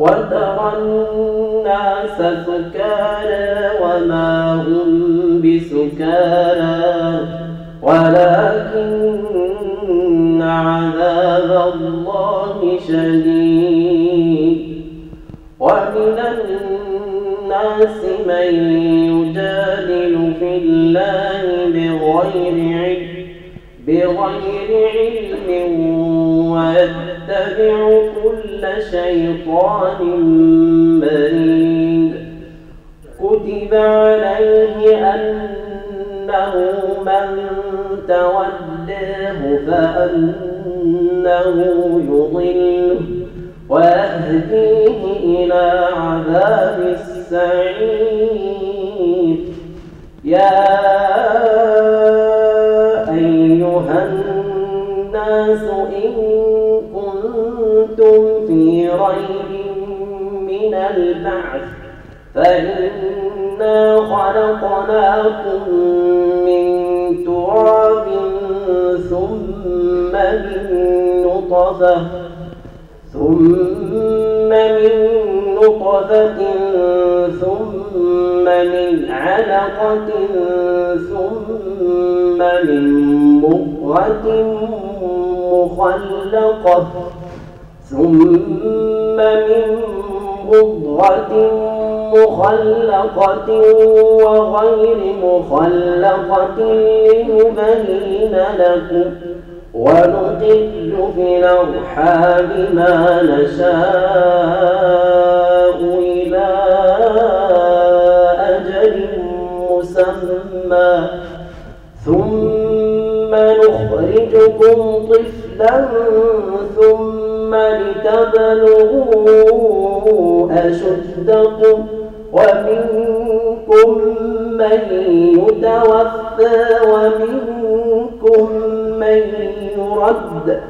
وترى الناس سكارى وما هم بسكارى ولكن عذاب الله شديد. ومن الناس من يجادل في الله بغير علم بغير علم ويتبع كل شيطان مريد. كتب عليه أنه من تولاه فأنه يضله ويهديه إلى عذاب السعير. يا أيها الناس إن كنتم في ريب من البعث فإنا خلقناكم من تراب ثم من نطفة ثم من نطفة ثم من علقة ثم من مخلقة. ثم من مضغة مخلقة وغير مخلقة لنبين لكم ونقل في الأرحام ما نشاء إلى أجل مسمى. ثم نخرجكم طفلا ثم لتبلغوا أشدكم ومنكم من يتوفى ومنكم من يرد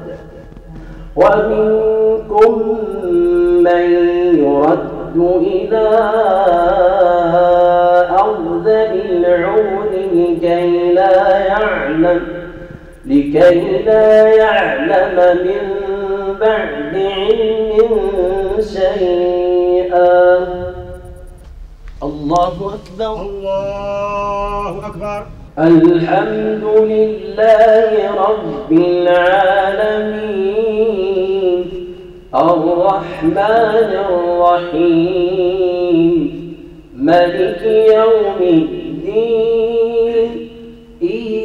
ومنكم من يرد إلى أرض العمر لكي لا يعلم لكي لا يعلم من بعد علم شيئا. الله أكبر. الله أكبر. الحمد لله رب العالمين. الرحمن الرحيم. ملك يوم الدين.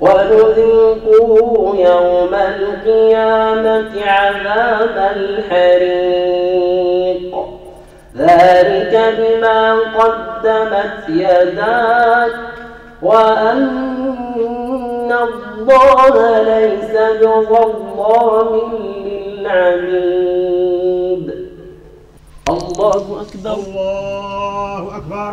ونذيقه يوم القيامة عذاب الحريق. ذلك بما قدمت يداك وأن الله ليس بظلام للعبيد. الله أكبر. الله أكبر.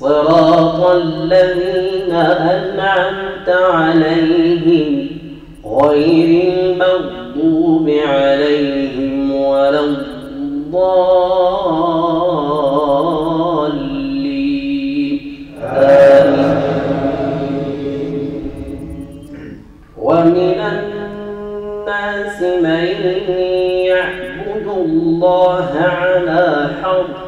صراط الذين أنعمت عليهم غير المغضوب عليهم ولا الضالين. آمين. ومن الناس من يعبد الله على حرف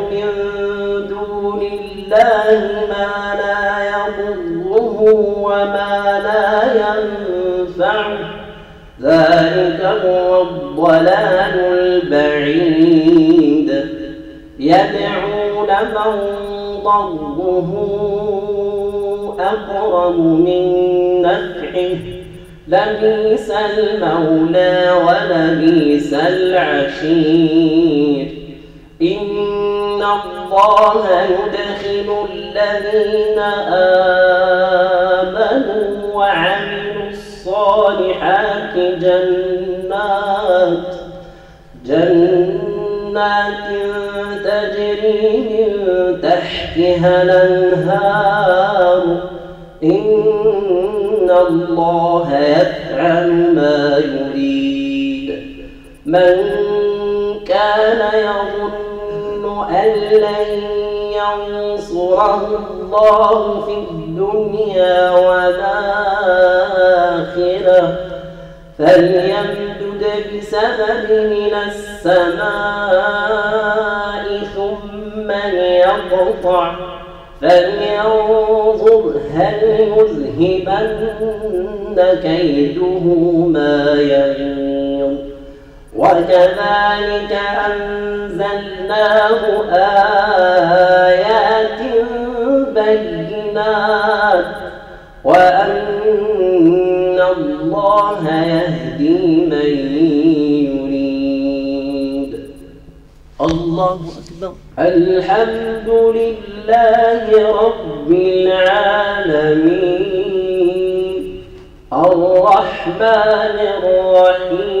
الله ما لا يضره وما لا ينفعه. ذلك هو الضلال البعيد. يدعو لمن ضره أقرب من نفعه. لبيس المولى ولبيس العشير. إن الله يدخل الذين آمنوا وعملوا الصالحات جنات جنات تجري من تحتها الأنهار إن الله يفعل ما يريد من كان يظن أن لن ينصره الله في الدنيا والآخرة فليمدد بسبب من السماء ثم يقطع فلينظر هل يذهبن كيده ما يغيظ. وكذلك أنزلناه آيات بينات وأن الله يهدي من يريد. الله أكبر. الحمد لله رب العالمين. الرحمن الرحيم.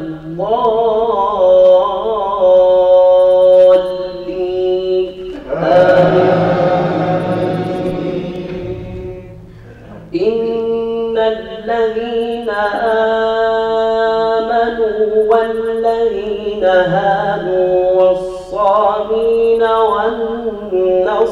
إن الذين آمنوا والذين هادوا والصابين والنصارى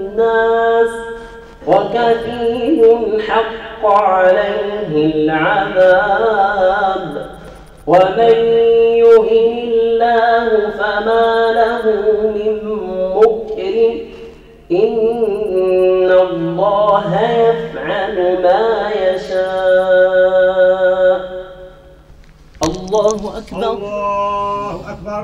وكثير حق عليه العذاب. ومن يهن الله فما له من مكرم إن الله يفعل ما يشاء. الله أكبر. الله أكبر.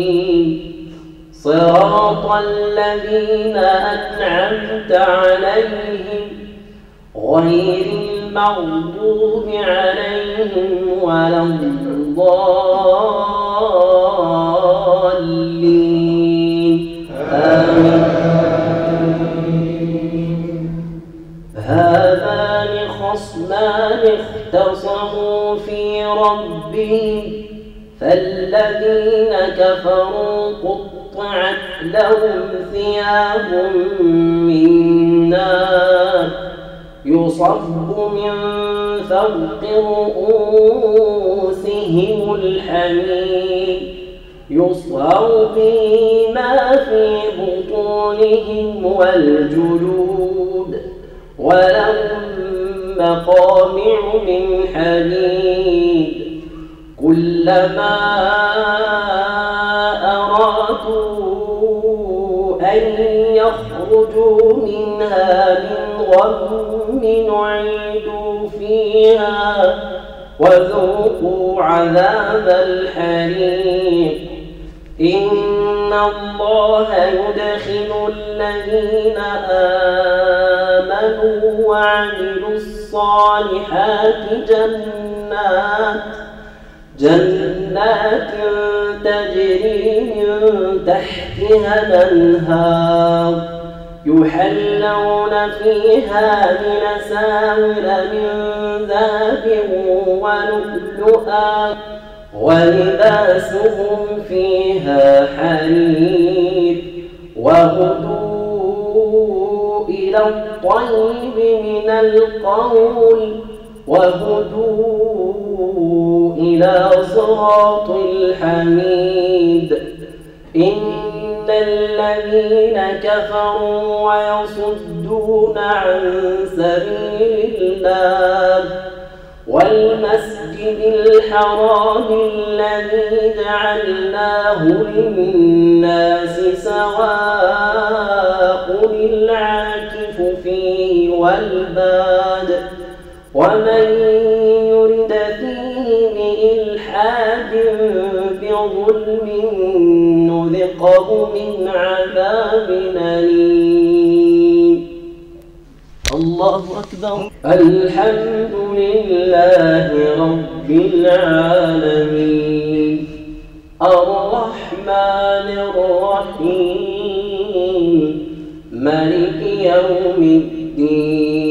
صراط الذين أنعمت عليهم غير المغضوب عليهم ولا الضالين. آمين. هذان خصمان اختصموا في ربهم فالذين كفروا قطعت لهم ثياب من نار يصب من فوق رؤوسهم الحميم يصهر به ما في بطونهم والجلود ولهم مقامع من حديد كلما أن يخرجوا منها من غم نعيدوا فيها وذوقوا عذاب الحريق إن الله يدخل الذين آمنوا وعملوا الصالحات جنات جنات تجري من تحتها الأنهار يحلون فيها من ساور من ذهب ولؤلؤا ولباسهم فيها حرير وهدوا إلى الطيب من القول وهدوا إلى صراط الحميد. إن الذين كفروا ويصدون عن سبيل الله والمسجد الحرام الذي جعلناه للناس سواء العاكف فيه والباد ومن بظلم نذقه من عذاب أليم. الله أكبر. الحمد لله رب العالمين. الرحمن الرحيم. ملك يوم الدين.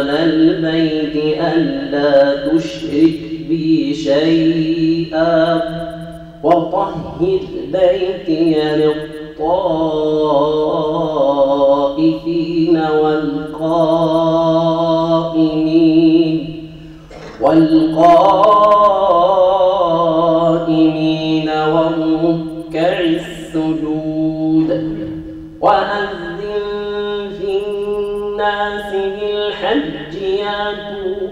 مكان البيت ألا تشرك بي شيئا وطهر بيتي للطائفين والقائمين والقائمين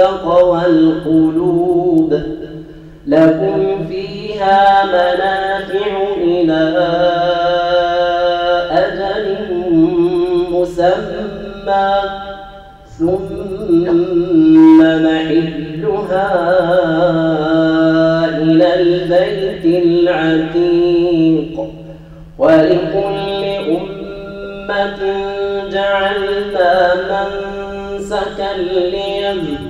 تقوى القلوب لكم فيها منافع أجل مسمى ثم محلها إلى البيت العتيق ولكل أمة جعلنا منسكا ليذكروا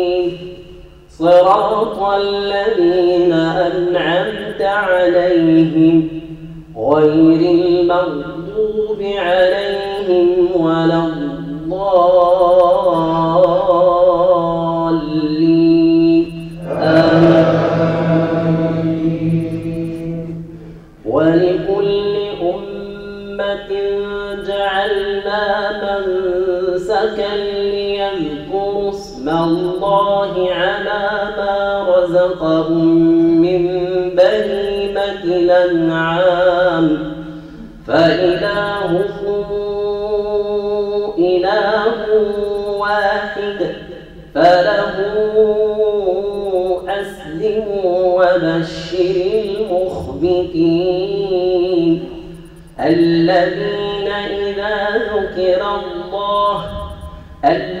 صراط الذين أنعمت عليهم غير المغضوب عليهم ولا الضالين. آمين. ولكل أمة جعلنا منسكا ليذكروا اسم الله على رزقهم من بهيمة الأنعام فإلهكم إله واحد فله أسلموا وبشر المخبتين. الذين إذا ذكر الله الذين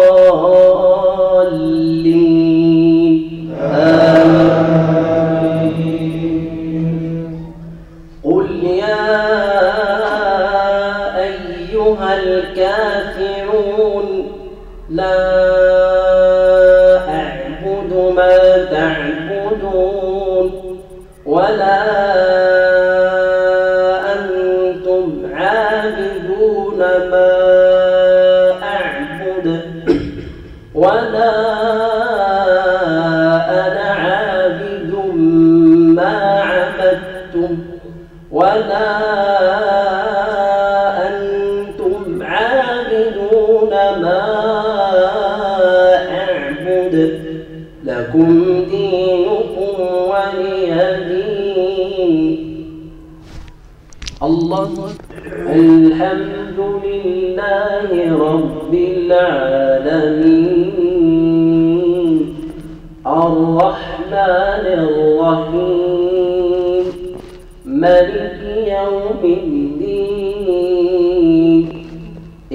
ولا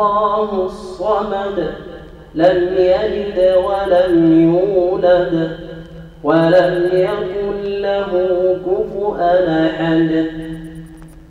الله الصمد لم يلد ولم يولد ولم يكن له كفؤا أحد.